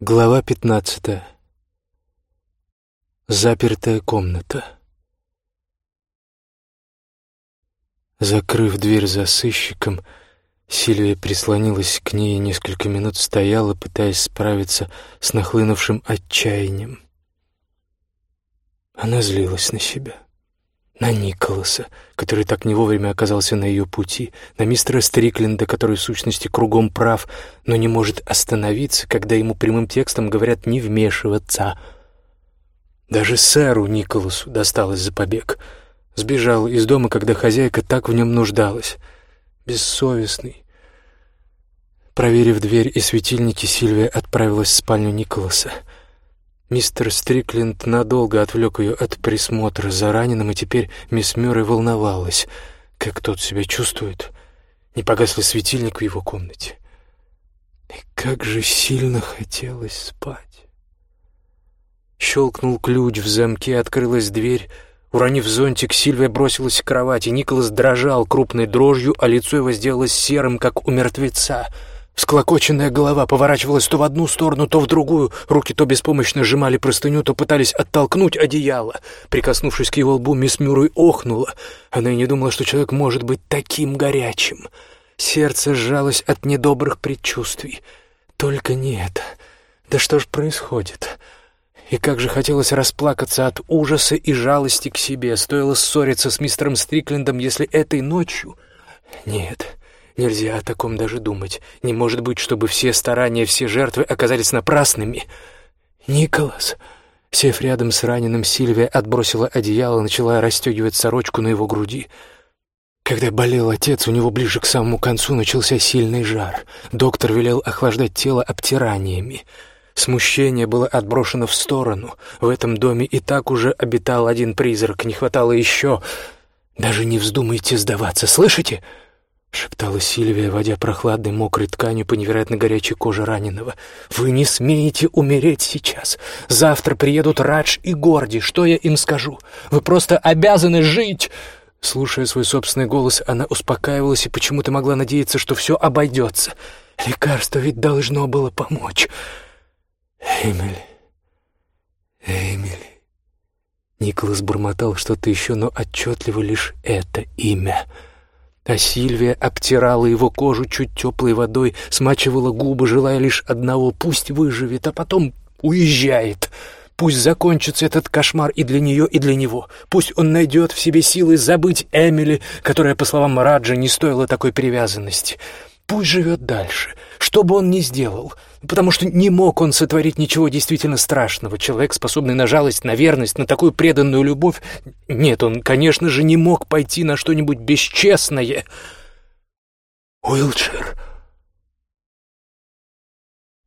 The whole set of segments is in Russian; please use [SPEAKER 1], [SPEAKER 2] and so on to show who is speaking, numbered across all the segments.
[SPEAKER 1] Глава пятнадцатая. Запертая комната. Закрыв дверь за сыщиком, Сильвия прислонилась к ней и несколько минут стояла, пытаясь справиться с нахлынувшим отчаянием. Она злилась на себя на Николаса, который так не вовремя оказался на ее пути, на мистера Стрикленда, который в сущности кругом прав, но не может остановиться, когда ему прямым текстом говорят «не вмешиваться». Даже сэру Николасу досталось за побег. Сбежал из дома, когда хозяйка так в нем нуждалась. Бессовестный. Проверив дверь и светильники, Сильвия отправилась в спальню Николаса. Мистер Стрикленд надолго отвлек ее от присмотра за раненым, и теперь мисс Мюррей волновалась, как тот себя чувствует. Не погас ли светильник в его комнате? И как же сильно хотелось спать. Щелкнул ключ в замке, открылась дверь. Уронив зонтик, Сильвия бросилась к кровати. Николас дрожал крупной дрожью, а лицо его сделалось серым, как у мертвеца — Склокоченная голова поворачивалась то в одну сторону, то в другую. Руки то беспомощно сжимали простыню, то пытались оттолкнуть одеяло. Прикоснувшись к его лбу, мисс Мюррей охнула. Она и не думала, что человек может быть таким горячим. Сердце сжалось от недобрых предчувствий. Только не это. Да что ж происходит? И как же хотелось расплакаться от ужаса и жалости к себе. Стоило ссориться с мистером Стриклендом, если этой ночью... Нет, Нельзя о таком даже думать. Не может быть, чтобы все старания, все жертвы оказались напрасными. Николас... Сев рядом с раненым, Сильвия отбросила одеяло, начала расстегивать сорочку на его груди. Когда болел отец, у него ближе к самому концу начался сильный жар. Доктор велел охлаждать тело обтираниями. Смущение было отброшено в сторону. В этом доме и так уже обитал один призрак, не хватало еще. Даже не вздумайте сдаваться, слышите? — шептала Сильвия, водя прохладной мокрой тканью по невероятно горячей коже раненого. «Вы не смеете умереть сейчас. Завтра приедут Радж и Горди. Что я им скажу? Вы просто обязаны жить!» Слушая свой собственный голос, она успокаивалась и почему-то могла надеяться, что все обойдется. Лекарство ведь должно было помочь. «Эмили, Эмили...» Николас бормотал что-то еще, но отчетливо лишь это имя — а Сильвия обтирала его кожу чуть теплой водой, смачивала губы, желая лишь одного — пусть выживет, а потом уезжает. Пусть закончится этот кошмар и для нее, и для него. Пусть он найдет в себе силы забыть Эмили, которая, по словам Раджа, не стоила такой привязанности. Пусть живет дальше, что бы он ни сделал, потому что не мог он сотворить ничего действительно страшного. Человек, способный на жалость, на верность, на такую преданную любовь... Нет, он, конечно же, не мог пойти на что-нибудь бесчестное. Уилчер...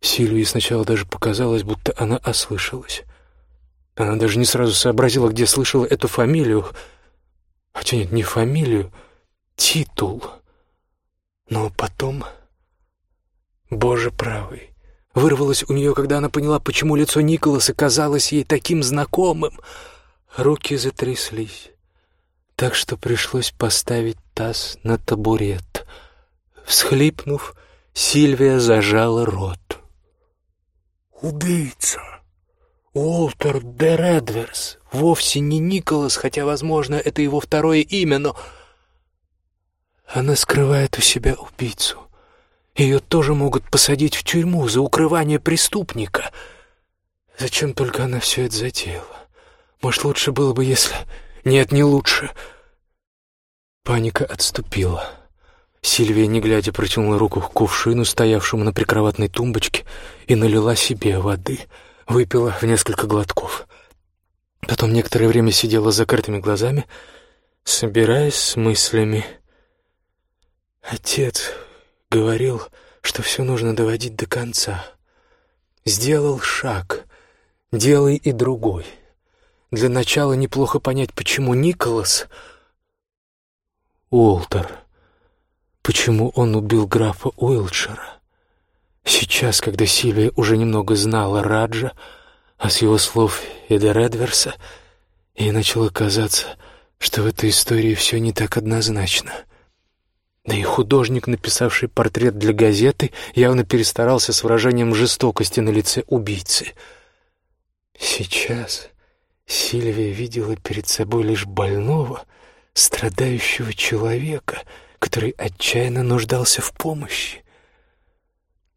[SPEAKER 1] Сильвии сначала даже показалось, будто она ослышалась. Она даже не сразу сообразила, где слышала эту фамилию. Хотя нет, не фамилию, титул. Но потом... Боже правый! Вырвалось у нее, когда она поняла, почему лицо Николаса казалось ей таким знакомым. Руки затряслись, так что пришлось поставить таз на табурет. Всхлипнув, Сильвия зажала рот. «Убийца! Уолтер де Редверс! Вовсе не Николас, хотя, возможно, это его второе имя, но...» Она скрывает у себя убийцу. Ее тоже могут посадить в тюрьму за укрывание преступника. Зачем только она все это затеяла? Может, лучше было бы, если... Нет, не лучше. Паника отступила. Сильвия, не глядя, протянула руку к кувшину, стоявшему на прикроватной тумбочке, и налила себе воды. Выпила в несколько глотков. Потом некоторое время сидела с закрытыми глазами, собираясь с мыслями — Отец говорил, что все нужно доводить до конца. Сделал шаг, делай и другой. Для начала неплохо понять, почему Николас... Уолтер. Почему он убил графа Уилчера? Сейчас, когда Сильвия уже немного знала Раджа, а с его слов до Редверса, ей начало казаться, что в этой истории все не так однозначно — Да и художник, написавший портрет для газеты, явно перестарался с выражением жестокости на лице убийцы. Сейчас Сильвия видела перед собой лишь больного, страдающего человека, который отчаянно нуждался в помощи.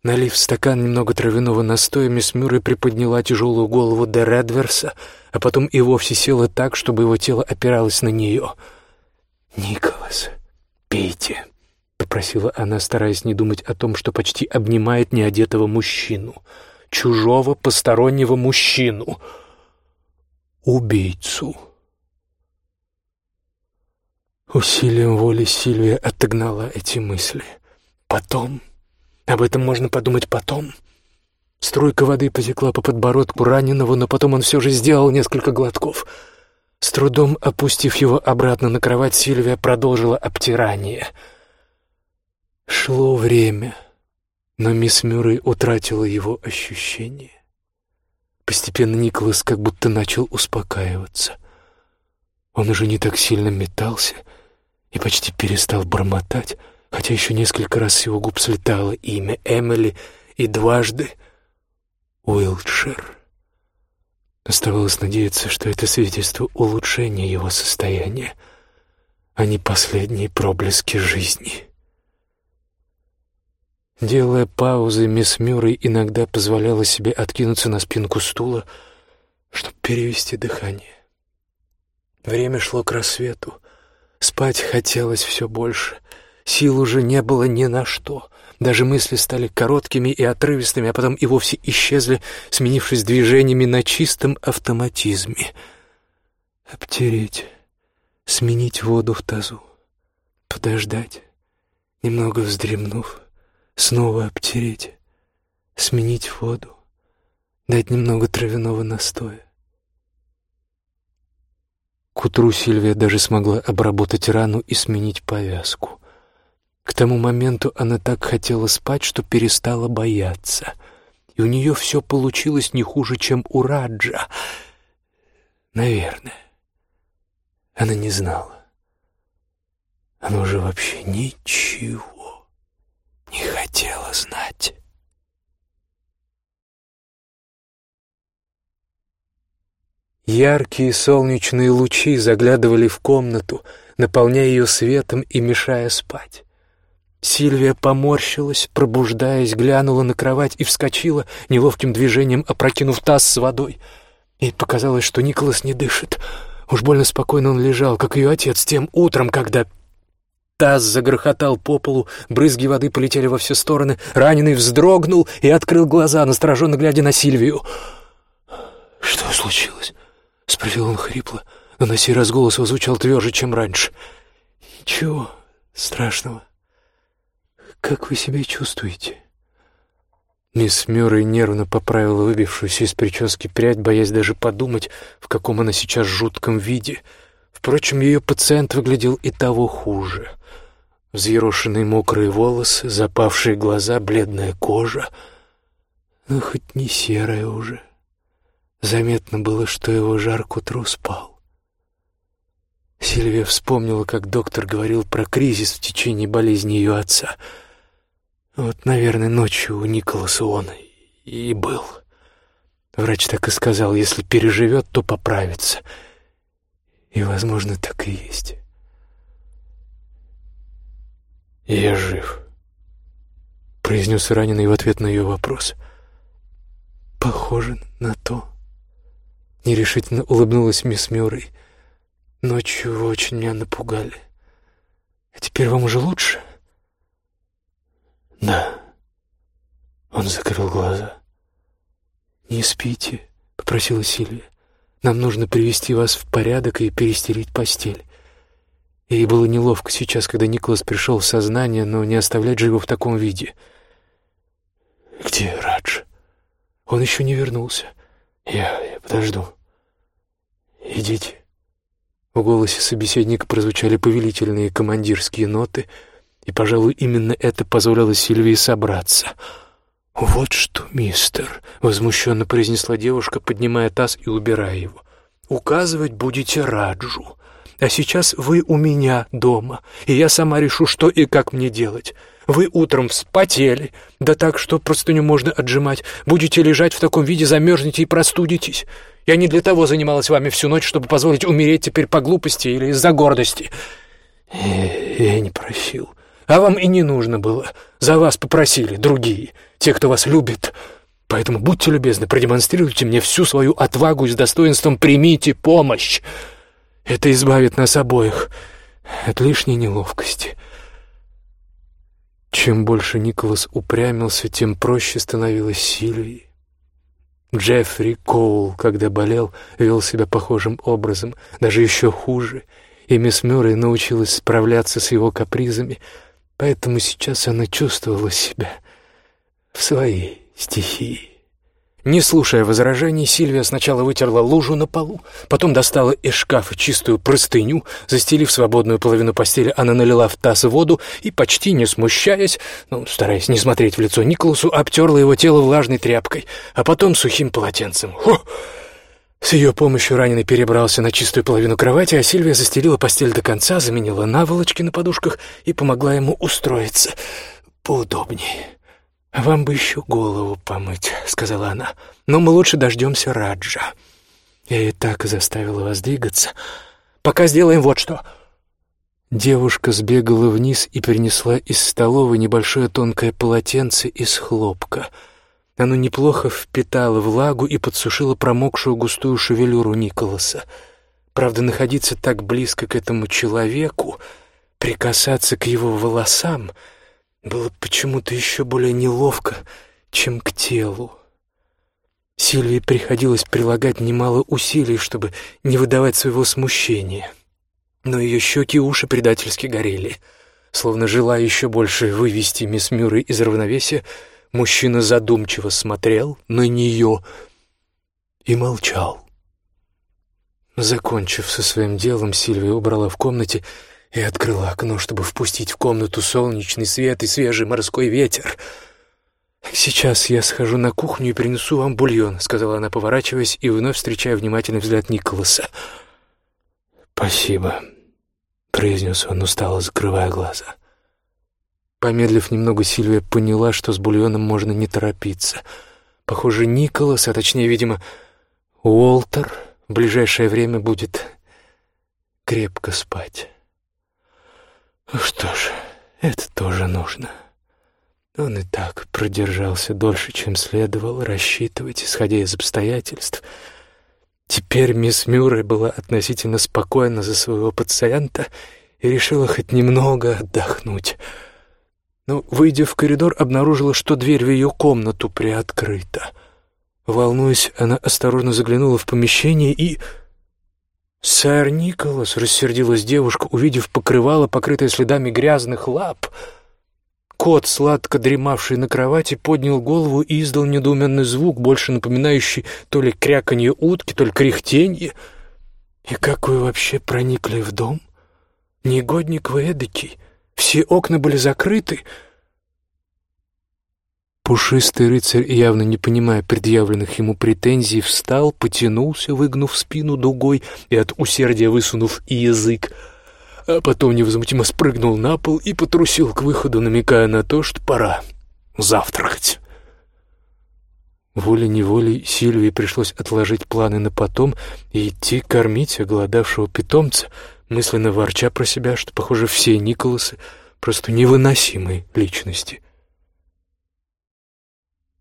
[SPEAKER 1] Налив стакан немного травяного настоя, мисс Мюррей приподняла тяжелую голову де Редверса, а потом и вовсе села так, чтобы его тело опиралось на нее. «Николас, пейте», — попросила она, стараясь не думать о том, что почти обнимает неодетого мужчину. Чужого, постороннего мужчину. Убийцу. Усилием воли Сильвия отогнала эти мысли. Потом об этом можно подумать потом. Струйка воды потекла по подбородку раненого, но потом он все же сделал несколько глотков. С трудом опустив его обратно на кровать, Сильвия продолжила обтирание. Шло время, но мисс Мюррей утратила его ощущение. Постепенно Николас как будто начал успокаиваться. Он уже не так сильно метался и почти перестал бормотать, хотя еще несколько раз с его губ слетало имя Эмили и дважды Уилтшир. Оставалось надеяться, что это свидетельство улучшения его состояния, а не последние проблески жизни. Делая паузы, мисс Мюррей иногда позволяла себе откинуться на спинку стула, чтобы перевести дыхание. Время шло к рассвету. Спать хотелось все больше — Сил уже не было ни на что. Даже мысли стали короткими и отрывистыми, а потом и вовсе исчезли, сменившись движениями на чистом автоматизме. Обтереть, сменить воду в тазу, подождать, немного вздремнув, снова обтереть, сменить воду, дать немного травяного настоя. К утру Сильвия даже смогла обработать рану и сменить повязку. К тому моменту она так хотела спать, что перестала бояться. И у нее все получилось не хуже, чем у Раджа. Наверное. Она не знала. Она уже вообще ничего не хотела знать. Яркие солнечные лучи заглядывали в комнату, наполняя ее светом и мешая спать. Сильвия поморщилась, пробуждаясь, глянула на кровать и вскочила, неловким движением опрокинув таз с водой. Ей показалось, что Николас не дышит. Уж больно спокойно он лежал, как ее отец, тем утром, когда... Таз загрохотал по полу, брызги воды полетели во все стороны, раненый вздрогнул и открыл глаза, настороженно глядя на Сильвию. «Что случилось?» — спросил он хрипло, но на сей раз голос его звучал тверже, чем раньше. «Ничего страшного», «Как вы себя чувствуете?» Мисс Мюррей нервно поправила выбившуюся из прически прядь, боясь даже подумать, в каком она сейчас жутком виде. Впрочем, ее пациент выглядел и того хуже. Взъерошенные мокрые волосы, запавшие глаза, бледная кожа. Ну, хоть не серая уже. Заметно было, что его жар к утру спал. Сильвия вспомнила, как доктор говорил про кризис в течение болезни ее отца — вот, наверное, ночью у Николаса он и был. Врач так и сказал, если переживет, то поправится. И, возможно, так и есть. «Я жив», — произнес раненый в ответ на ее вопрос. «Похоже на то». Нерешительно улыбнулась мисс Мюррей. «Ночью вы очень меня напугали. А теперь вам уже лучше?» «Да». Он закрыл глаза. «Не спите», — попросила Сильвия. «Нам нужно привести вас в порядок и перестелить постель». Ей было неловко сейчас, когда Николас пришел в сознание, но не оставлять же его в таком виде. «Где Радж?» «Он еще не вернулся. Я, я подожду. Идите». В голосе собеседника прозвучали повелительные командирские ноты — и, пожалуй, именно это позволило Сильвии собраться. «Вот что, мистер!» — возмущенно произнесла девушка, поднимая таз и убирая его. «Указывать будете Раджу. А сейчас вы у меня дома, и я сама решу, что и как мне делать. Вы утром вспотели, да так, что простыню можно отжимать. Будете лежать в таком виде, замерзнете и простудитесь. Я не для того занималась вами всю ночь, чтобы позволить умереть теперь по глупости или из-за гордости. Э, я не просил. А вам и не нужно было. За вас попросили другие, те, кто вас любит. Поэтому будьте любезны, продемонстрируйте мне всю свою отвагу и с достоинством примите помощь. Это избавит нас обоих от лишней неловкости. Чем больше Николас упрямился, тем проще становилось Сильвии. Джеффри Коул, когда болел, вел себя похожим образом, даже еще хуже, и мисс Мюррей научилась справляться с его капризами, поэтому сейчас она чувствовала себя в своей стихии. Не слушая возражений, Сильвия сначала вытерла лужу на полу, потом достала из шкафа чистую простыню, застелив свободную половину постели, она налила в таз воду и, почти не смущаясь, ну, стараясь не смотреть в лицо Николасу, обтерла его тело влажной тряпкой, а потом сухим полотенцем. Хо! С ее помощью раненый перебрался на чистую половину кровати, а Сильвия застелила постель до конца, заменила наволочки на подушках и помогла ему устроиться поудобнее. «Вам бы еще голову помыть», — сказала она. «Но мы лучше дождемся Раджа. Я и так заставила вас двигаться. Пока сделаем вот что». Девушка сбегала вниз и принесла из столовой небольшое тонкое полотенце из хлопка. Оно неплохо впитало влагу и подсушило промокшую густую шевелюру Николаса. Правда, находиться так близко к этому человеку, прикасаться к его волосам — было почему-то еще более неловко, чем к телу. Сильвии приходилось прилагать немало усилий, чтобы не выдавать своего смущения. Но ее щеки и уши предательски горели. Словно желая еще больше вывести мисс Мюррей из равновесия, мужчина задумчиво смотрел на нее и молчал. Закончив со своим делом, Сильвия убрала в комнате и открыла окно, чтобы впустить в комнату солнечный свет и свежий морской ветер. «Сейчас я схожу на кухню и принесу вам бульон», — сказала она, поворачиваясь и вновь встречая внимательный взгляд Николаса. «Спасибо», — произнес он устало, закрывая глаза. Помедлив немного, Сильвия поняла, что с бульоном можно не торопиться. Похоже, Николас, а точнее, видимо, Уолтер в ближайшее время будет крепко спать. Что ж, это тоже нужно. Он и так продержался дольше, чем следовало рассчитывать, исходя из обстоятельств. Теперь мисс Мюррей была относительно спокойна за своего пациента и решила хоть немного отдохнуть. Но, выйдя в коридор, обнаружила, что дверь в ее комнату приоткрыта. Волнуясь, она осторожно заглянула в помещение и «Сэр Николас!» — рассердилась девушка, увидев покрывало, покрытое следами грязных лап. Кот, сладко дремавший на кровати, поднял голову и издал недоуменный звук, больше напоминающий то ли кряканье утки, то ли кряхтенье. «И как вы вообще проникли в дом? Негодник вы эдакий. Все окна были закрыты». Пушистый рыцарь, явно не понимая предъявленных ему претензий, встал, потянулся, выгнув спину дугой и от усердия высунув и язык, а потом невозмутимо спрыгнул на пол и потрусил к выходу, намекая на то, что пора завтракать. Волей-неволей Сильвии пришлось отложить планы на потом и идти кормить оголодавшего питомца, мысленно ворча про себя, что, похоже, все Николасы просто невыносимые личности.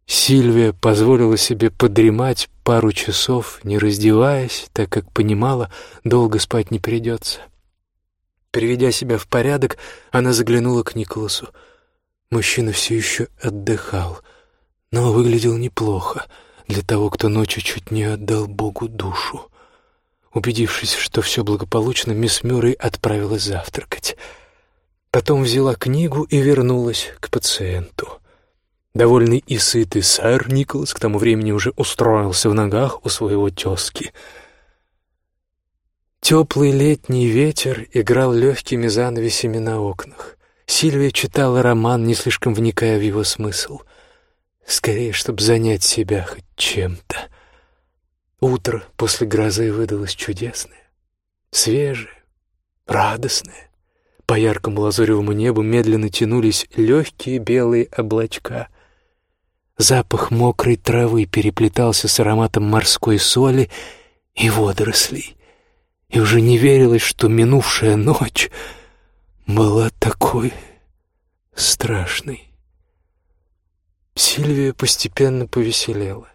[SPEAKER 1] Сильвия позволила себе подремать пару часов, не раздеваясь, так как понимала, долго спать не придется. Приведя себя в порядок, она заглянула к Николасу. Мужчина все еще отдыхал, но выглядел неплохо для того, кто ночью чуть не отдал Богу душу. Убедившись, что все благополучно, мисс Мюррей отправилась завтракать. Потом взяла книгу и вернулась к пациенту. Довольный и сытый сэр Николас к тому времени уже устроился в ногах у своего тезки. Теплый летний ветер играл легкими занавесями на окнах. Сильвия читала роман, не слишком вникая в его смысл. Скорее, чтобы занять себя хоть чем-то. Утро после грозы выдалось чудесное, свежее, радостное. По яркому лазуревому небу медленно тянулись легкие белые облачка. Запах мокрой травы переплетался с ароматом морской соли и водорослей. И уже не верилось, что минувшая ночь была такой страшной. Сильвия постепенно повеселела.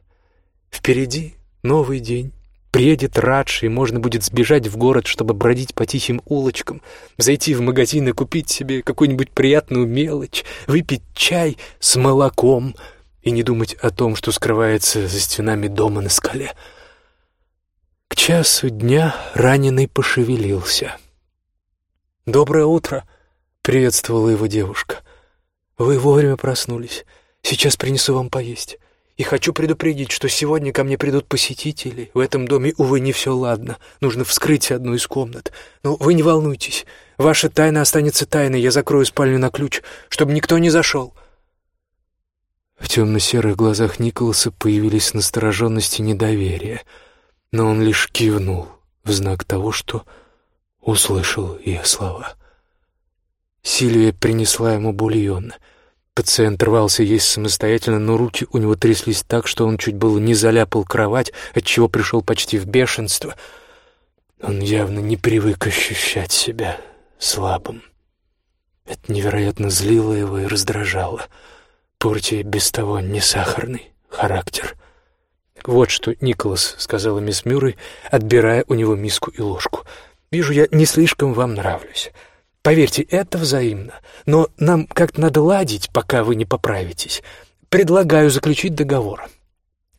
[SPEAKER 1] Впереди новый день. Приедет Радж, и можно будет сбежать в город, чтобы бродить по тихим улочкам, зайти в магазин и купить себе какую-нибудь приятную мелочь, выпить чай с молоком и не думать о том, что скрывается за стенами дома на скале. К часу дня раненый пошевелился. «Доброе утро!» — приветствовала его девушка. «Вы вовремя проснулись. Сейчас принесу вам поесть. И хочу предупредить, что сегодня ко мне придут посетители. В этом доме, увы, не все ладно. Нужно вскрыть одну из комнат. Но вы не волнуйтесь. Ваша тайна останется тайной. Я закрою спальню на ключ, чтобы никто не зашел». В темно-серых глазах Николаса появились настороженность и недоверие, но он лишь кивнул в знак того, что услышал ее слова. Сильвия принесла ему бульон — Пациент рвался есть самостоятельно, но руки у него тряслись так, что он чуть было не заляпал кровать, отчего пришел почти в бешенство. Он явно не привык ощущать себя слабым. Это невероятно злило его и раздражало, портя без того не сахарный характер. «Вот что, Николас», — сказала мисс Мюррей, отбирая у него миску и ложку. «Вижу, я не слишком вам нравлюсь. Поверьте, это взаимно. Но нам как-то надо ладить, пока вы не поправитесь. Предлагаю заключить договор.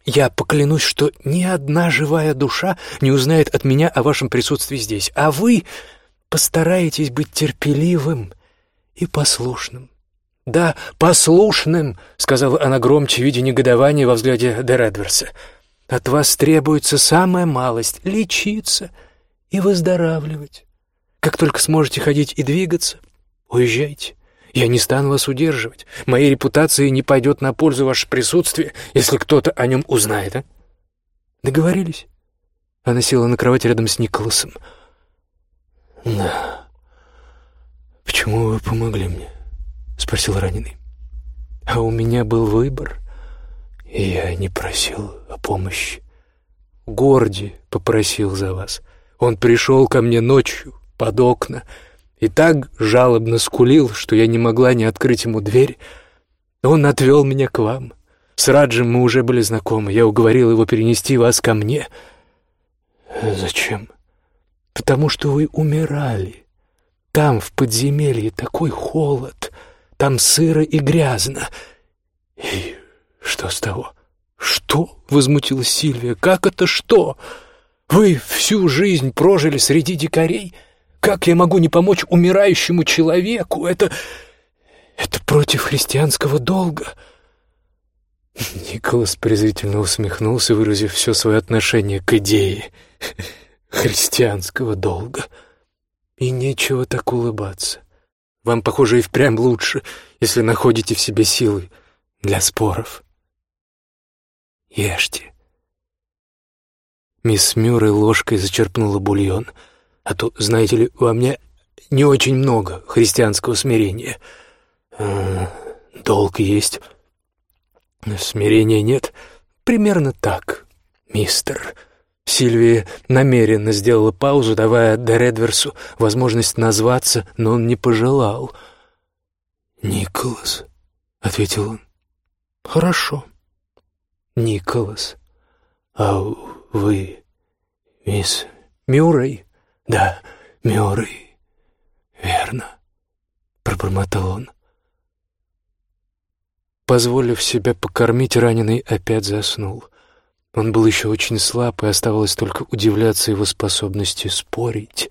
[SPEAKER 1] Я поклянусь, что ни одна живая душа не узнает от меня о вашем присутствии здесь, а вы постараетесь быть терпеливым и послушным. «Да, послушным», — сказала она громче, видя негодование во взгляде Дередверса. «От вас требуется самая малость — лечиться и выздоравливать». Как только сможете ходить и двигаться, уезжайте. Я не стану вас удерживать. Моей репутации не пойдет на пользу ваше присутствие, если кто-то о нем узнает, а? Договорились?» Она села на кровать рядом с Николасом. «Да. Почему вы помогли мне?» — спросил раненый. «А у меня был выбор, и я не просил о помощи. Горди попросил за вас. Он пришел ко мне ночью, под окна и так жалобно скулил, что я не могла не открыть ему дверь. Он отвел меня к вам. С Раджем мы уже были знакомы. Я уговорил его перенести вас ко мне. Зачем? Потому что вы умирали. Там, в подземелье, такой холод. Там сыро и грязно. И что с того? Что? — возмутилась Сильвия. Как это что? Вы всю жизнь прожили среди дикарей — как я могу не помочь умирающему человеку? Это... это против христианского долга». Николас презрительно усмехнулся, выразив все свое отношение к идее христианского долга. И нечего так улыбаться. Вам, похоже, и впрямь лучше, если находите в себе силы для споров. Ешьте. Мисс Мюррей ложкой зачерпнула бульон — а то, знаете ли, во мне не очень много христианского смирения. А, долг есть, смирения нет. Примерно так, мистер. Сильвия намеренно сделала паузу, давая Дередверсу возможность назваться, но он не пожелал. «Николас», — ответил он. «Хорошо, Николас. А вы, мисс Мюррей?» «Да, Мюррей, верно», — пробормотал он. Позволив себя покормить, раненый опять заснул. Он был еще очень слаб, и оставалось только удивляться его способности спорить.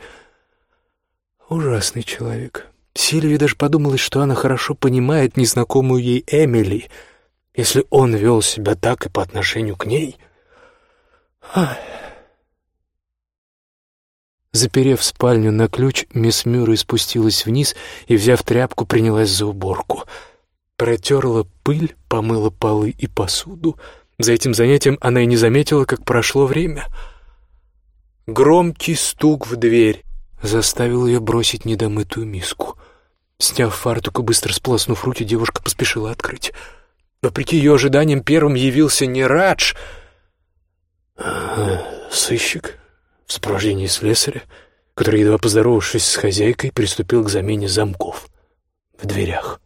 [SPEAKER 1] Ужасный человек. Сильви даже подумалось, что она хорошо понимает незнакомую ей Эмили, если он вел себя так и по отношению к ней. Ах. Заперев спальню на ключ, мисс Мюррей спустилась вниз и, взяв тряпку, принялась за уборку. Протерла пыль, помыла полы и посуду. За этим занятием она и не заметила, как прошло время. Громкий стук в дверь заставил ее бросить недомытую миску. Сняв фартук и быстро сполоснув руки, девушка поспешила открыть. Вопреки ее ожиданиям, первым явился не Радж, а сыщик в сопровождении слесаря, который, едва поздоровавшись с хозяйкой, приступил к замене замков в дверях.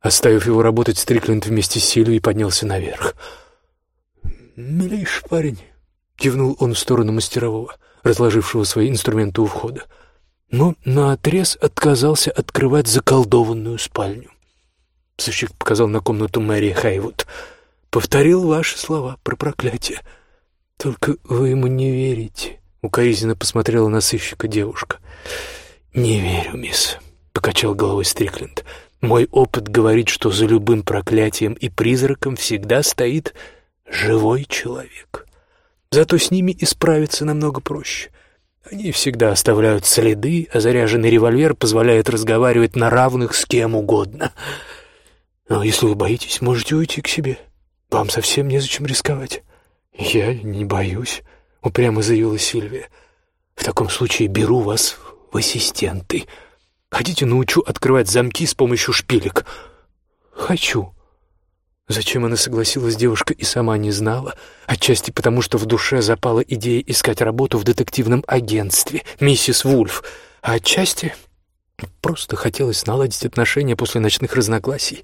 [SPEAKER 1] Оставив его работать, Стрикленд вместе с Сильвией поднялся наверх. «Милейший парень», — кивнул он в сторону мастерового, разложившего свои инструменты у входа, но наотрез отказался открывать заколдованную спальню. Сыщик показал на комнату Мэри Хайвуд. «Повторил ваши слова про проклятие. Только вы ему не верите», — укоризненно посмотрела на сыщика девушка. «Не верю, мисс», — покачал головой Стрикленд. «Мой опыт говорит, что за любым проклятием и призраком всегда стоит живой человек. Зато с ними исправиться намного проще. Они всегда оставляют следы, а заряженный револьвер позволяет разговаривать на равных с кем угодно. Но если вы боитесь, можете уйти к себе. Вам совсем незачем рисковать». «Я не боюсь», — упрямо заявила Сильвия. «В таком случае беру вас в ассистенты. Хотите, научу открывать замки с помощью шпилек?» «Хочу», Зачем она согласилась, девушка и сама не знала, отчасти потому, что в душе запала идея искать работу в детективном агентстве, миссис Вульф, а отчасти просто хотелось наладить отношения после ночных разногласий.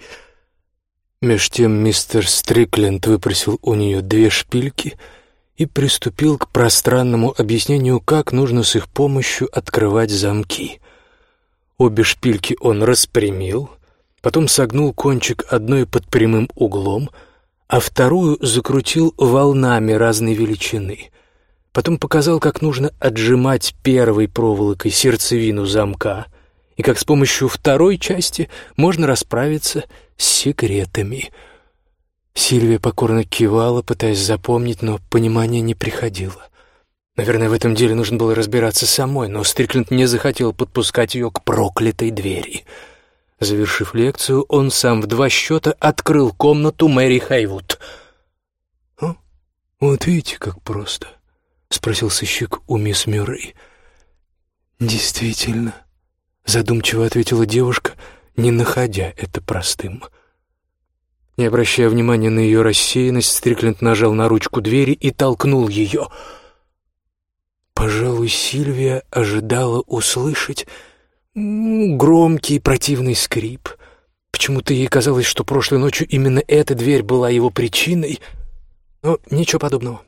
[SPEAKER 1] Меж тем мистер Стрикленд выпросил у нее две шпильки и приступил к пространному объяснению, как нужно с их помощью открывать замки. Обе шпильки он распрямил — потом согнул кончик одной под прямым углом, а вторую закрутил волнами разной величины. Потом показал, как нужно отжимать первой проволокой сердцевину замка и как с помощью второй части можно расправиться с секретами. Сильвия покорно кивала, пытаясь запомнить, но понимание не приходило. Наверное, в этом деле нужно было разбираться самой, но Стрикленд не захотел подпускать ее к проклятой двери — Завершив лекцию, он сам в два счета открыл комнату Мэри Хайвуд. «О, вот видите, как просто», — спросил сыщик у мисс Мюррей. «Действительно», — задумчиво ответила девушка, не находя это простым. Не обращая внимания на ее рассеянность, Стрикленд нажал на ручку двери и толкнул ее. Пожалуй, Сильвия ожидала услышать Громкий противный скрип. Почему-то ей казалось, что прошлой ночью именно эта дверь была его причиной, но ничего подобного.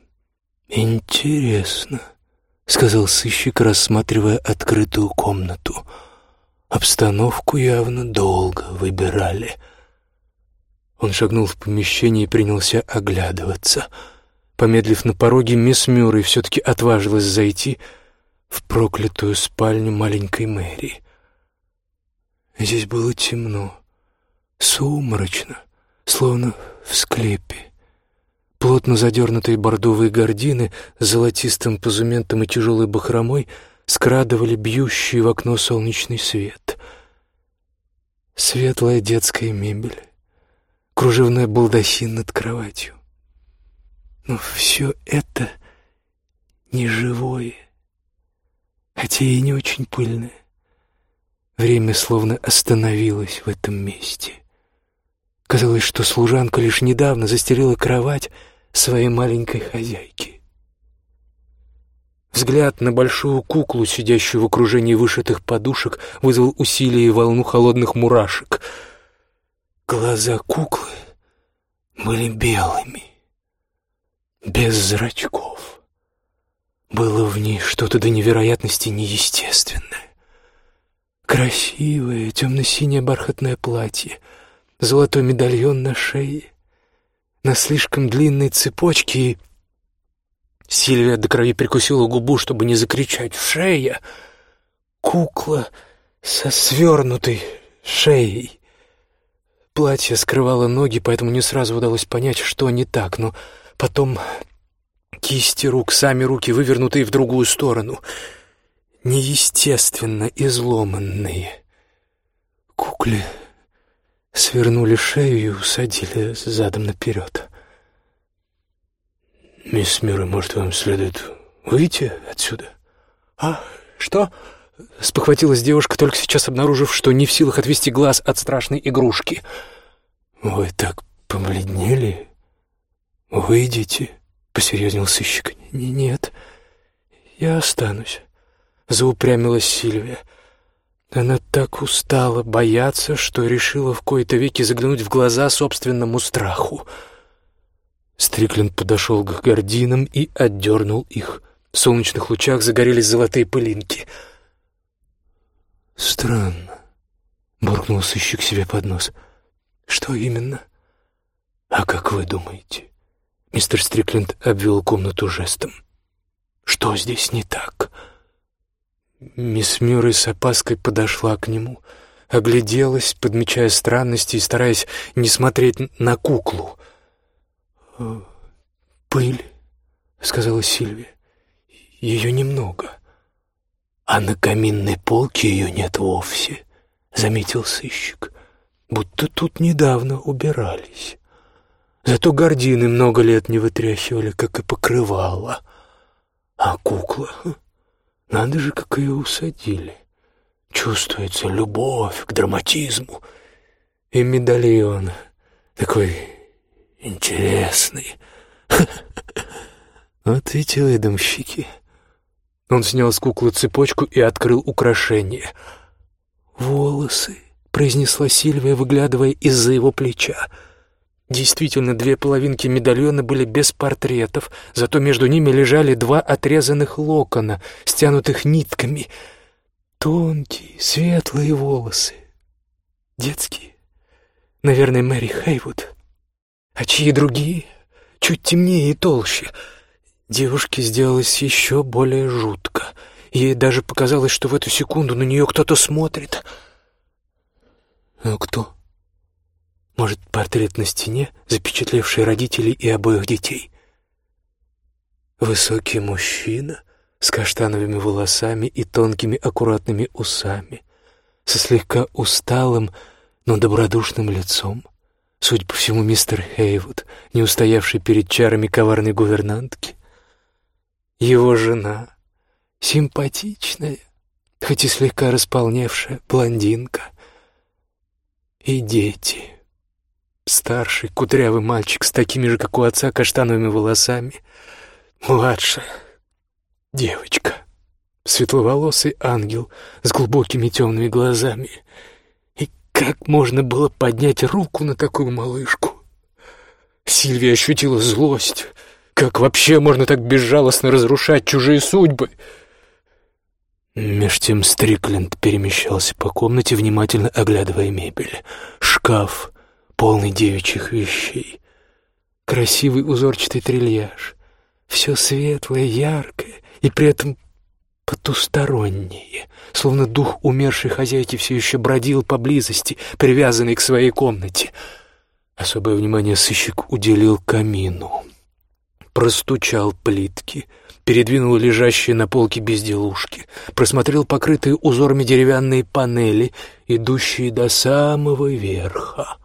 [SPEAKER 1] «Интересно», — сказал сыщик, рассматривая открытую комнату. «Обстановку явно долго выбирали». Он шагнул в помещение и принялся оглядываться. Помедлив на пороге, мисс Мюррей все-таки отважилась зайти в проклятую спальню маленькой Мэри. Здесь было темно, сумрачно, словно в склепе. Плотно задернутые бордовые гардины с золотистым позументом и тяжелой бахромой скрадывали бьющий в окно солнечный свет. Светлая детская мебель, кружевной балдахин над кроватью. Но все это неживое, хотя и не очень пыльное. Время словно остановилось в этом месте. Казалось, что служанка лишь недавно застелила кровать своей маленькой хозяйки. Взгляд на большую куклу, сидящую в окружении вышитых подушек, вызвал усилие и волну холодных мурашек. Глаза куклы были белыми, без зрачков. Было в ней что-то до невероятности неестественное. Красивое темно-синее бархатное платье, золотой медальон на шее, на слишком длинной цепочке. Сильвия до крови прикусила губу, чтобы не закричать «Шея!» Кукла со свернутой шеей. Платье скрывало ноги, поэтому не сразу удалось понять, что не так, но потом кисти рук, сами руки, вывернутые в другую сторону — неестественно изломанные. Кукле свернули шею и усадили задом наперед. «Мисс Мюррей, может, вам следует выйти отсюда?» «А, что?» Спохватилась девушка, только сейчас обнаружив, что не в силах отвести глаз от страшной игрушки.
[SPEAKER 2] «Вы так побледнели? Выйдете?» — посерьезнел сыщик.
[SPEAKER 1] «Нет, я останусь», — заупрямилась Сильвия. Она так устала бояться, что решила в кои-то веки заглянуть в глаза собственному страху. Стрикленд подошел к гординам и отдернул их. В солнечных лучах загорелись золотые пылинки.
[SPEAKER 2] «Странно», — буркнул сыщик себе под нос.
[SPEAKER 1] «Что именно?»
[SPEAKER 2] «А как вы думаете?» Мистер Стрикленд обвел комнату жестом. «Что здесь не так?»
[SPEAKER 1] Мисс Мюррей с опаской подошла к нему, огляделась, подмечая странности и стараясь не смотреть на куклу.
[SPEAKER 2] «Пыль», — сказала Сильвия. «Ее немного». «А на каминной полке ее нет вовсе», — заметил сыщик. «Будто тут недавно убирались. Зато гардины много лет не вытряхивали, как и покрывало. А кукла...» Надо же, как ее усадили. Чувствуется любовь к драматизму. И медальон такой интересный. Вот ведь выдумщики.
[SPEAKER 1] Он снял с куклы цепочку и открыл украшение.
[SPEAKER 2] «Волосы», — произнесла Сильвия, выглядывая из-за его плеча.
[SPEAKER 1] Действительно, две половинки медальона были без портретов, зато между ними лежали два отрезанных локона, стянутых нитками. Тонкие, светлые волосы. Детские. Наверное, Мэри Хейвуд. А чьи другие? Чуть темнее и толще. Девушке сделалось еще более жутко. Ей даже показалось, что в эту секунду на нее кто-то смотрит.
[SPEAKER 2] «А кто?» Может, портрет на стене, запечатлевший родителей и обоих детей? Высокий мужчина с каштановыми волосами и тонкими аккуратными усами, со слегка усталым, но добродушным лицом. Судя по всему, мистер Хейвуд, не устоявший перед чарами коварной гувернантки. Его жена, симпатичная, хоть и слегка располневшая блондинка. И дети — Старший, кудрявый мальчик с такими же, как у отца, каштановыми волосами. Младшая девочка. Светловолосый ангел с глубокими темными глазами. И как можно было поднять руку на такую малышку? Сильвия ощутила злость. Как вообще можно так безжалостно разрушать чужие судьбы? Меж тем Стрикленд перемещался по комнате, внимательно оглядывая мебель. Шкаф полный девичьих вещей. Красивый узорчатый трильяж. Все светлое, яркое и при этом потустороннее, словно дух умершей хозяйки все еще бродил поблизости, привязанный к своей комнате. Особое внимание сыщик уделил камину. Простучал плитки, передвинул лежащие на полке безделушки, просмотрел покрытые узорами деревянные панели, идущие до самого верха.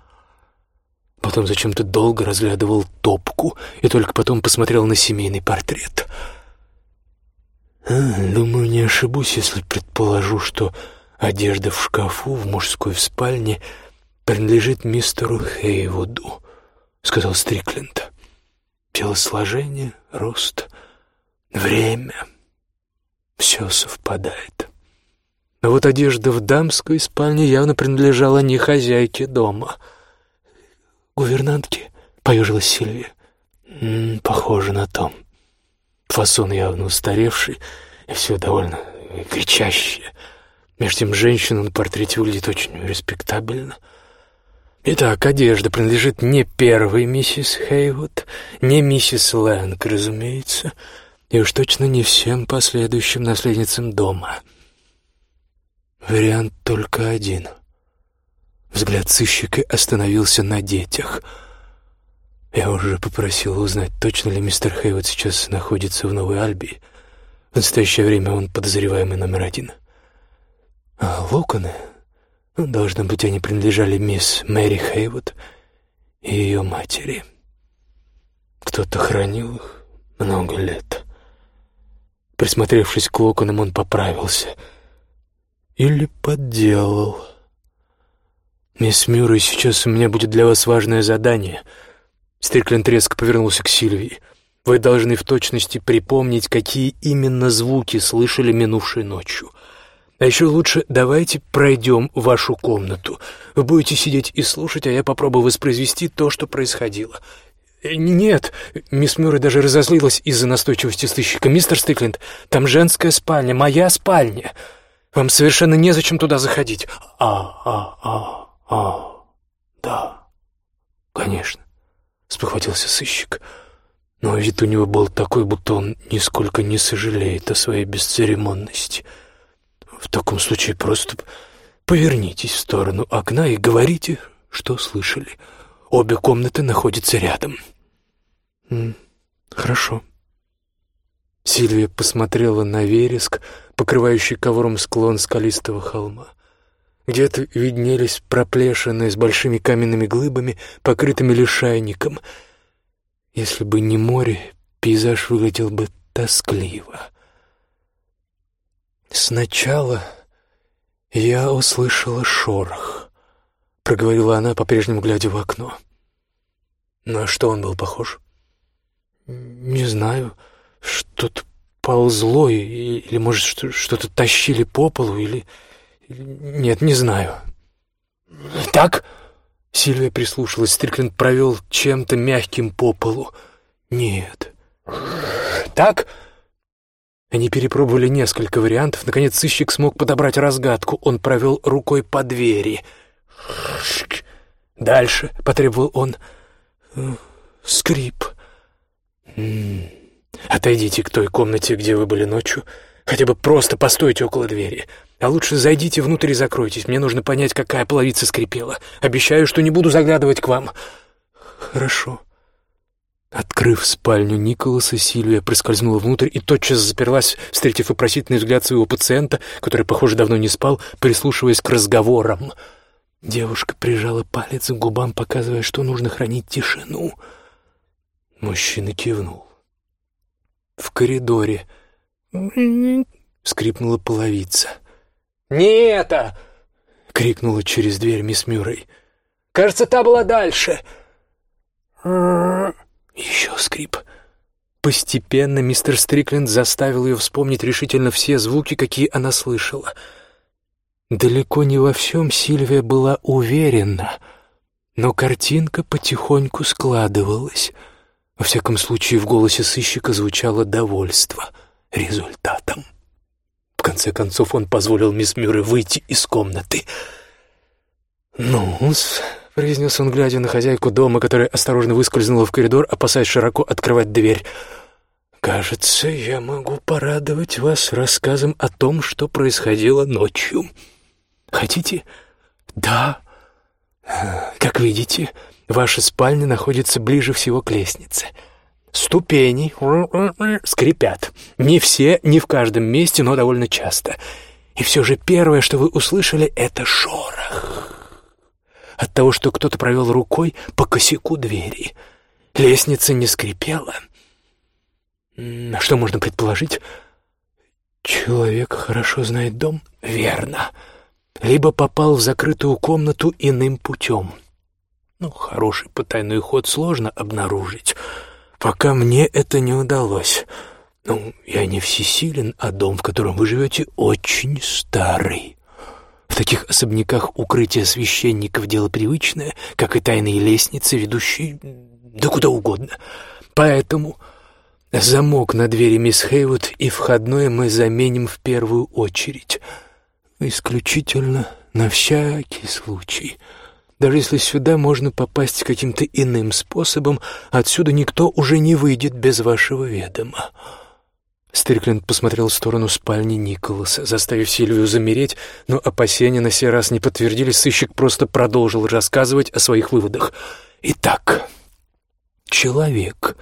[SPEAKER 2] Потом зачем-то долго разглядывал топку и только потом посмотрел на семейный портрет. А, думаю, не ошибусь, если предположу, что одежда в шкафу в мужской в спальне принадлежит мистеру Хейвуду, сказал Стрикленд. Телосложение, рост, время — все совпадает. Но вот одежда в дамской спальне явно принадлежала не хозяйке дома — гувернантки?» — поежилась Сильвия. «М -м, «Похоже на том. Фасон явно устаревший, и все довольно кричащее. Между тем, женщина на портрете выглядит очень респектабельно. Итак, одежда принадлежит не первой миссис Хейвуд, не миссис Лэнг, разумеется, и уж точно не всем последующим наследницам дома. Вариант только один — Взгляд сыщика остановился на детях. Я уже попросил узнать, точно ли мистер Хейвуд сейчас находится в Новой Альбии. В настоящее время он подозреваемый номер один. А локоны? Должно быть, они принадлежали мисс Мэри Хейвуд и ее матери. Кто-то хранил их много лет. Присмотревшись к локонам, он поправился. или подделал. «Мисс Мюррей, сейчас у меня будет для вас важное задание». Стрикленд резко повернулся к Сильвии. «Вы должны в точности припомнить, какие именно звуки слышали минувшей ночью. А еще лучше давайте пройдем вашу комнату. Вы будете сидеть и слушать, а я попробую воспроизвести то, что происходило. Э, «Нет», — мисс Мюррей даже разозлилась из-за настойчивости сыщика. «Мистер Стрикленд, там женская спальня, моя спальня. Вам совершенно незачем туда заходить». «А, а, да, конечно», — спохватился сыщик. Но вид у него был такой, будто он нисколько не сожалеет о своей бесцеремонности. «В таком случае просто повернитесь в сторону окна и говорите, что слышали». Обе комнаты находятся рядом. «Хорошо». Сильвия посмотрела на вереск, покрывающий ковром склон скалистого холма. Где-то виднелись проплешины с большими каменными глыбами, покрытыми лишайником. Если бы не море, пейзаж выглядел бы тоскливо. Сначала я услышала шорох, проговорила она, по-прежнему глядя в окно. На что он был похож? Не знаю. Что-то ползло, или, может, что-то тащили по полу, или... Нет, не знаю. Так? Сильвия прислушалась. Стрикленд провел чем-то мягким по полу. Нет. Так? Они перепробовали несколько вариантов. Наконец сыщик смог подобрать разгадку. Он провел рукой по двери. «Дальше», — потребовал он, — скрип. Отойдите к той комнате, где вы были ночью. Хотя бы просто постойте около двери. А лучше зайдите внутрь и закройтесь. Мне нужно понять, какая половица скрипела. Обещаю, что не буду заглядывать к вам. Хорошо. Открыв спальню Николаса, Сильвия проскользнула внутрь и тотчас заперлась, встретив вопросительный взгляд своего пациента, который, похоже, давно не спал, прислушиваясь к разговорам — Девушка прижала палец к губам, показывая, что нужно хранить тишину. Мужчина кивнул. В коридоре скрипнула половица. «Не это!» — крикнула через дверь мисс Мюррей. «Кажется, та была дальше!» Еще скрип. Постепенно мистер Стрикленд заставил ее вспомнить решительно все звуки, какие она слышала — Далеко не во всем Сильвия была уверена, но картинка потихоньку складывалась. Во всяком случае, в голосе сыщика звучало довольство результатом. Конце концов, он позволил мисс Мюррей выйти из комнаты. ну произнес он, глядя на хозяйку дома, которая осторожно выскользнула в коридор, опасаясь широко открывать дверь. «Кажется, я могу порадовать вас рассказом о том, что происходило ночью». Хотите? Да. Как видите, ваша спальня находится ближе всего к лестнице. Ступени скрипят. Не все, не в каждом месте, но довольно часто. И все же первое, что вы услышали, это шорох. От того, что кто-то провел рукой по косяку двери. Лестница не скрипела. А что можно предположить? Человек хорошо знает дом? Верно. Либо попал в закрытую комнату иным путем. Ну, хороший потайной ход сложно обнаружить. Пока мне это не удалось. Ну, я не всесилен, а дом, в котором вы живете, очень старый. В таких особняках укрытие священников — дело привычное, как и тайные лестницы, ведущие да куда угодно. Поэтому замок на двери мисс Хейвуд и входной мы заменим в первую очередь — исключительно на всякий случай. Даже если сюда можно попасть каким-то иным способом, отсюда никто уже не выйдет без вашего ведома». Стрикленд посмотрел в сторону спальни Николаса, заставив Сильвию замереть, но опасения на сей раз не подтвердились, сыщик просто продолжил рассказывать о своих выводах. «Итак, человек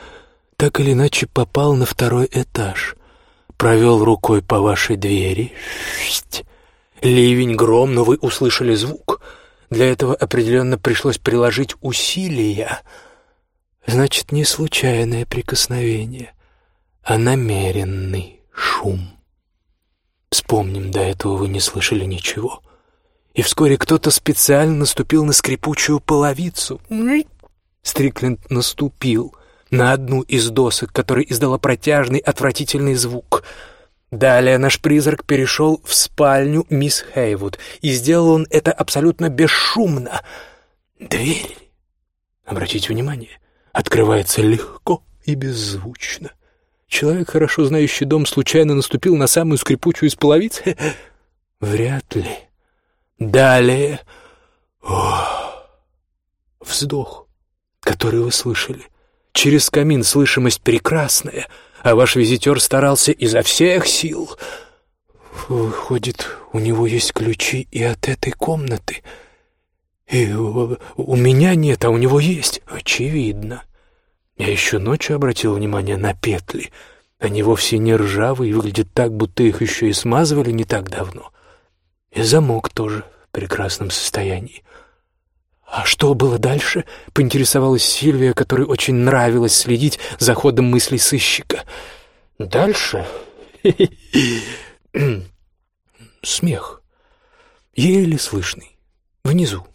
[SPEAKER 2] так или иначе попал на второй этаж, провел рукой по вашей двери, Ливень, гром, но вы услышали звук. Для этого определенно пришлось приложить усилия. Значит, не случайное прикосновение, а намеренный шум. Вспомним, до этого вы не слышали ничего. И вскоре кто-то специально наступил на скрипучую половицу. Стрикленд наступил на одну из досок, которая издала протяжный, отвратительный звук. Далее наш призрак перешел в спальню мисс Хейвуд, и сделал он это абсолютно бесшумно. Дверь, обратите внимание, открывается легко и беззвучно. Человек, хорошо знающий дом, случайно наступил на самую скрипучую из половиц? Вряд ли. Далее... О, вздох, который вы слышали. Через камин слышимость прекрасная, а ваш визитер старался изо всех сил. Выходит, у него есть ключи и от этой комнаты. И у, у меня нет, а у него есть. Очевидно. Я еще ночью обратил внимание на петли. Они вовсе не ржавые и выглядят так, будто их еще и смазывали не так давно. И замок тоже в прекрасном состоянии. «А что было дальше?» — поинтересовалась Сильвия, которой очень нравилось следить за ходом мыслей сыщика. «Дальше?» Смех. Еле слышный. Внизу.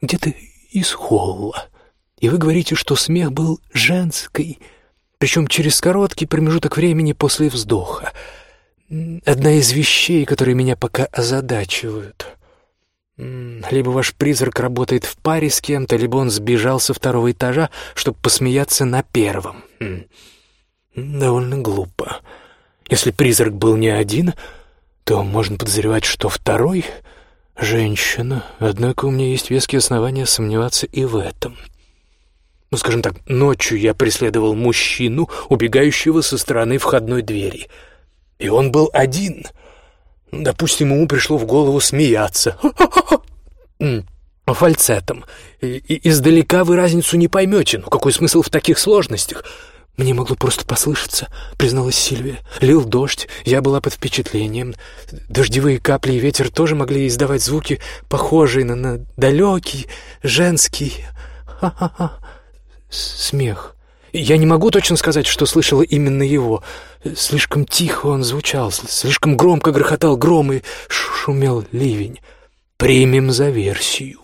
[SPEAKER 2] Где-то из холла. И вы говорите, что смех был женский, причем через короткий промежуток времени после вздоха. Одна из вещей, которые меня пока озадачивают. Либо ваш призрак работает в паре с кем-то, либо он сбежал со второго этажа, чтобы посмеяться на первом. Довольно глупо. Если призрак был не один, то можно подозревать, что второй — женщина. Однако у меня есть веские основания сомневаться и в этом. — ну, скажем так, ночью я преследовал мужчину, убегающего со стороны входной двери. И он был один. Допустим, ему пришло в голову смеяться. Фальцетом. И, и издалека вы разницу не поймете. Ну, какой смысл в таких сложностях? Мне могло просто послышаться, призналась Сильвия. Лил дождь, я была под впечатлением. Дождевые капли и ветер тоже могли издавать звуки, похожие на, на далекий женский. Ха-ха-ха смех. Я не могу точно сказать, что слышала именно его. Слишком тихо он звучал, слишком громко грохотал гром и шумел ливень. Примем за версию.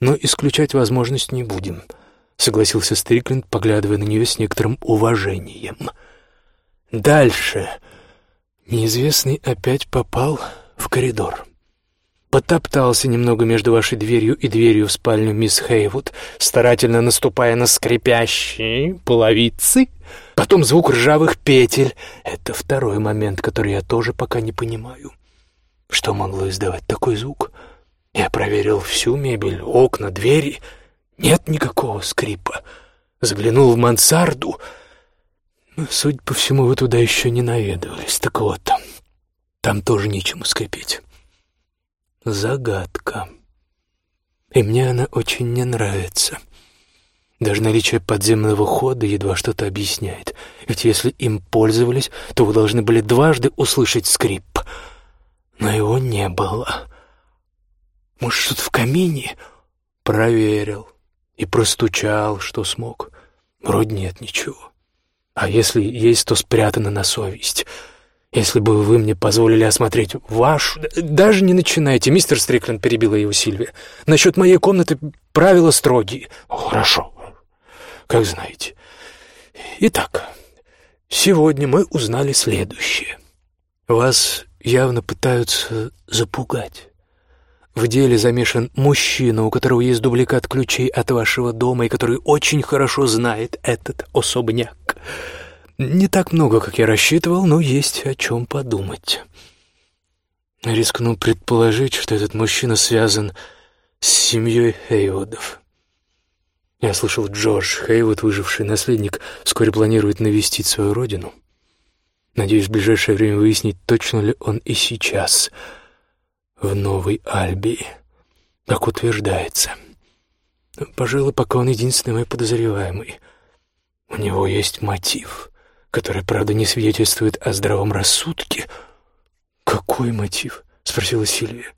[SPEAKER 2] Но исключать возможность не будем, согласился Стрикленд, поглядывая на нее с некоторым уважением. Дальше. Неизвестный опять попал в коридор потоптался немного между вашей дверью и дверью в спальню мисс Хейвуд, старательно наступая на скрипящие половицы. Потом звук ржавых петель. Это второй момент, который я тоже пока не понимаю. Что могло издавать такой звук? Я проверил всю мебель, окна, двери. Нет никакого скрипа. Заглянул в мансарду. Судя по всему, вы туда еще не наведывались. Так вот, там тоже нечему скрипеть загадка. И мне она очень не нравится. Даже наличие подземного хода едва что-то объясняет. Ведь если им пользовались, то вы должны были дважды услышать скрип. Но его не было. Может, что-то в камине? Проверил. И простучал, что смог. Вроде нет ничего. А если есть, то спрятано на совесть — если бы вы мне позволили осмотреть вашу... Даже не начинайте, мистер Стрикленд, перебила его Сильвия. Насчет моей комнаты правила строгие. Хорошо, как знаете. Итак, сегодня мы узнали следующее. Вас явно пытаются запугать. В деле замешан мужчина, у которого есть дубликат ключей от вашего дома и который очень хорошо знает этот особняк. Не так много, как я рассчитывал, но есть о чем подумать. Рискну предположить, что этот мужчина связан с семьей Хейвудов. Я слышал, Джордж Хейвуд, выживший наследник, вскоре планирует навестить свою родину. Надеюсь, в ближайшее время выяснить, точно ли он и сейчас в Новой Альбии, как утверждается. Пожалуй, пока он единственный мой подозреваемый. У него есть мотив — который, правда, не свидетельствует о здравом рассудке. «Какой мотив?» — спросила Сильвия.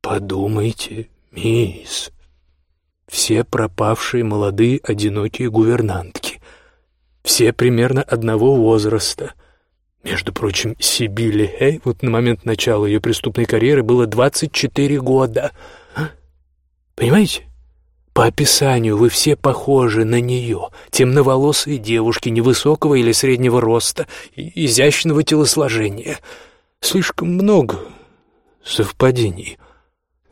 [SPEAKER 2] «Подумайте, мисс. Все пропавшие молодые одинокие гувернантки. Все примерно одного возраста. Между прочим, Сибили Хей вот на момент начала ее преступной карьеры было 24 года. А? Понимаете? По описанию вы все похожи на нее. Темноволосые девушки невысокого или среднего роста, изящного телосложения. Слишком много совпадений.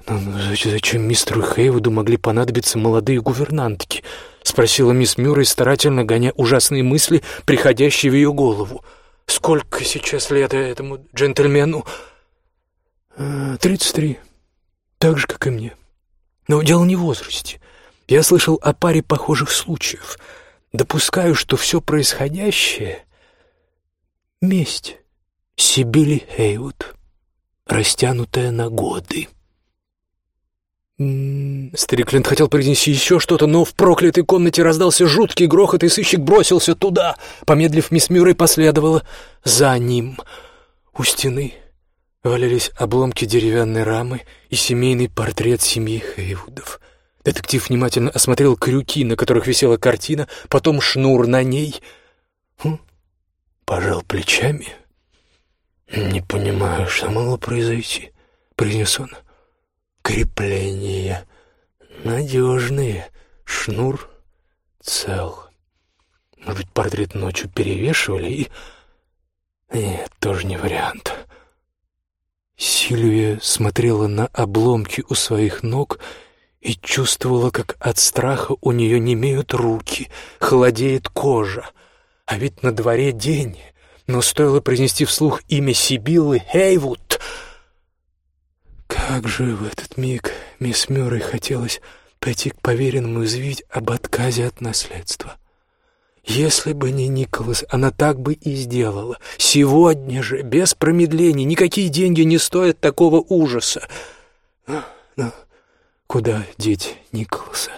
[SPEAKER 2] Но ну, зачем мистеру Хейвуду могли понадобиться молодые гувернантки? Спросила мисс Мюррей, старательно гоня ужасные мысли, приходящие в ее голову. Сколько сейчас лет этому джентльмену? «Э, тридцать три. Так же, как и мне. Но дело не в возрасте. Я слышал о паре похожих случаев. Допускаю, что все происходящее — месть Сибили Хейвуд, растянутая на годы. Стрикленд хотел произнести еще что-то, но в проклятой комнате раздался жуткий грохот, и сыщик бросился туда. Помедлив, мисс Мюррей последовала за ним. У стены валялись обломки деревянной рамы и семейный портрет семьи Хейвудов — Детектив внимательно осмотрел крюки, на которых висела картина, потом шнур на ней. Хм, пожал плечами. «Не понимаю, что могло произойти», — произнес он. «Крепления надежные, шнур цел. Может портрет ночью перевешивали и...» «Нет, тоже не вариант». Сильвия смотрела на обломки у своих ног и чувствовала, как от страха у нее немеют руки, холодеет кожа. А ведь на дворе день, но стоило произнести вслух имя Сибилы Хейвуд. Как же в этот миг мисс Мюррей хотелось пойти к поверенному и заявить об отказе от наследства. Если бы не Николас, она так бы и сделала. Сегодня же, без промедлений, никакие деньги не стоят такого ужаса. Но, но Куда деть Николаса?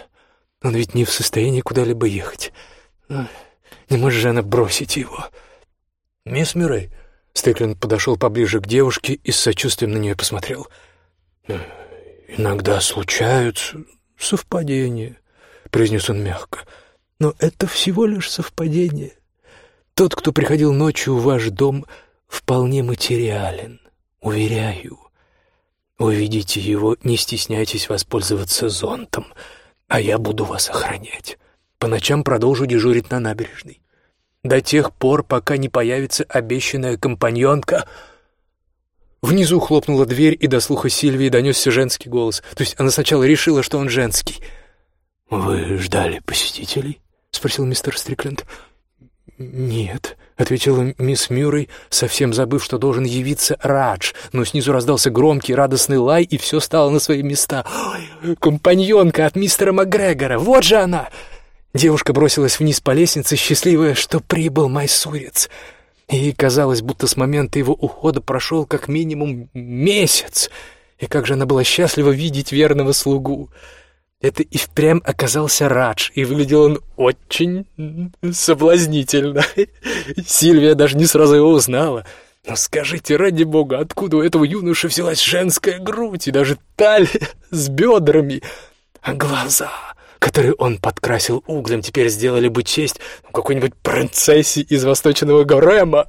[SPEAKER 2] Он ведь не в состоянии куда-либо ехать. Ну, не может же она бросить его. «Мисс Мюррей», — Стеклин подошел поближе к девушке и с сочувствием на нее посмотрел. «Э, «Иногда случаются совпадения», — произнес он мягко. «Но это всего лишь совпадение. Тот, кто приходил ночью в ваш дом, вполне материален, уверяю. Увидите его, не стесняйтесь воспользоваться зонтом, а я буду вас охранять. По ночам продолжу дежурить на набережной. До тех пор, пока не появится обещанная компаньонка. Внизу хлопнула дверь, и до слуха Сильвии донесся женский голос. То есть она сначала решила, что он женский. «Вы ждали посетителей?» — спросил мистер Стрикленд. «Нет», — ответила мисс Мюррей, совсем забыв, что должен явиться Радж, но снизу раздался громкий радостный лай, и все стало на свои места. «Ой, компаньонка от мистера Макгрегора! Вот же она!» Девушка бросилась вниз по лестнице, счастливая, что прибыл майсурец. И казалось, будто с момента его ухода прошел как минимум месяц. И как же она была счастлива видеть верного слугу. Это и впрямь оказался Радж, и выглядел он очень соблазнительно. Сильвия даже не сразу его узнала. Но скажите, ради бога, откуда у этого юноши взялась женская грудь и даже талия с бедрами? А глаза, которые он подкрасил углем, теперь сделали бы честь какой-нибудь принцессе из восточного гарема.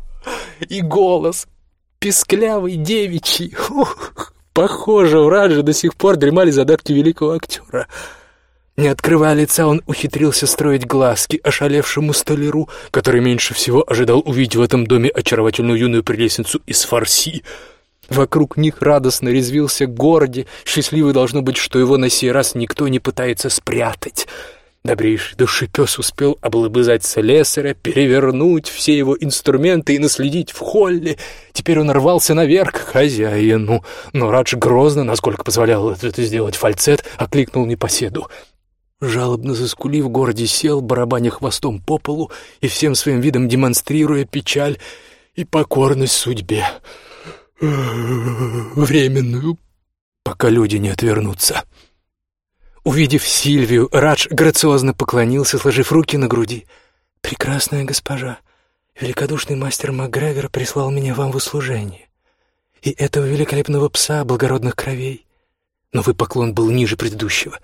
[SPEAKER 2] И голос, песклявый девичий. Ух, Похоже, у Раджа до сих пор дремали задатки великого актера. Не открывая лица, он ухитрился строить глазки ошалевшему столяру, который меньше всего ожидал увидеть в этом доме очаровательную юную прелестницу из фарси. Вокруг них радостно резвился Горди, счастливый должно быть, что его на сей раз никто не пытается спрятать. Добрейший душепес успел облобызать слесаря, перевернуть все его инструменты и наследить в холле. Теперь он рвался наверх к хозяину. Но Радж грозно, насколько позволял это сделать фальцет, окликнул непоседу. Жалобно заскулив, Горди сел, барабаня хвостом по полу и всем своим видом демонстрируя печаль и покорность судьбе. Временную, пока люди не отвернутся. Увидев Сильвию, Радж грациозно поклонился, сложив руки на груди. «Прекрасная госпожа, великодушный мастер Макгрегор прислал меня вам в услужение. И этого великолепного пса благородных кровей. Но вы поклон был ниже предыдущего.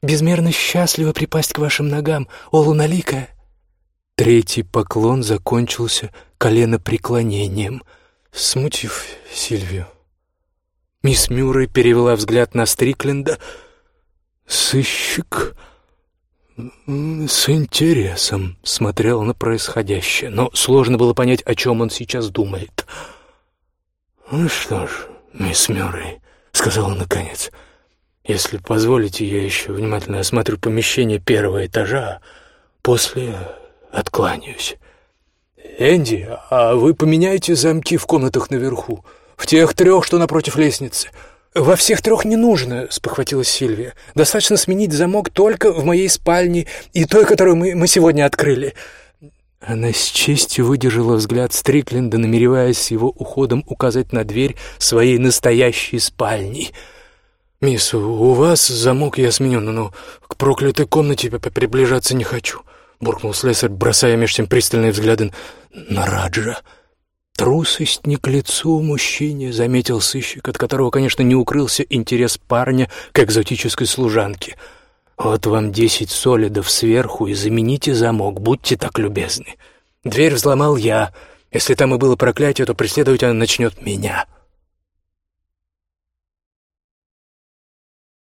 [SPEAKER 2] Безмерно счастливо припасть к вашим ногам, о луналикая!» Третий поклон закончился коленопреклонением, смутив Сильвию. Мисс Мюррей перевела взгляд на Стрикленда. Сыщик с интересом смотрел на происходящее, но сложно было понять, о чем он сейчас думает. «Ну что ж, мисс Мюррей», — сказал он наконец, — «если позволите, я еще внимательно осмотрю помещение первого этажа, после откланяюсь». «Энди, а вы поменяете замки в комнатах наверху? В тех трех, что напротив лестницы?» «Во всех трех не нужно», — спохватилась Сильвия. «Достаточно сменить замок только в моей спальне и той, которую мы, мы сегодня открыли». Она с честью выдержала взгляд Стрикленда, намереваясь его уходом указать на дверь своей настоящей спальни. «Мисс, у вас замок я сменен, но к проклятой комнате приближаться не хочу», — буркнул слесарь, бросая меж тем пристальные взгляды на Раджа. «Трусость не к лицу мужчине», — заметил сыщик, от которого, конечно, не укрылся интерес парня к экзотической служанке. «Вот вам десять солидов сверху и замените замок, будьте так любезны. Дверь взломал я. Если там и было проклятие, то преследовать она начнет меня».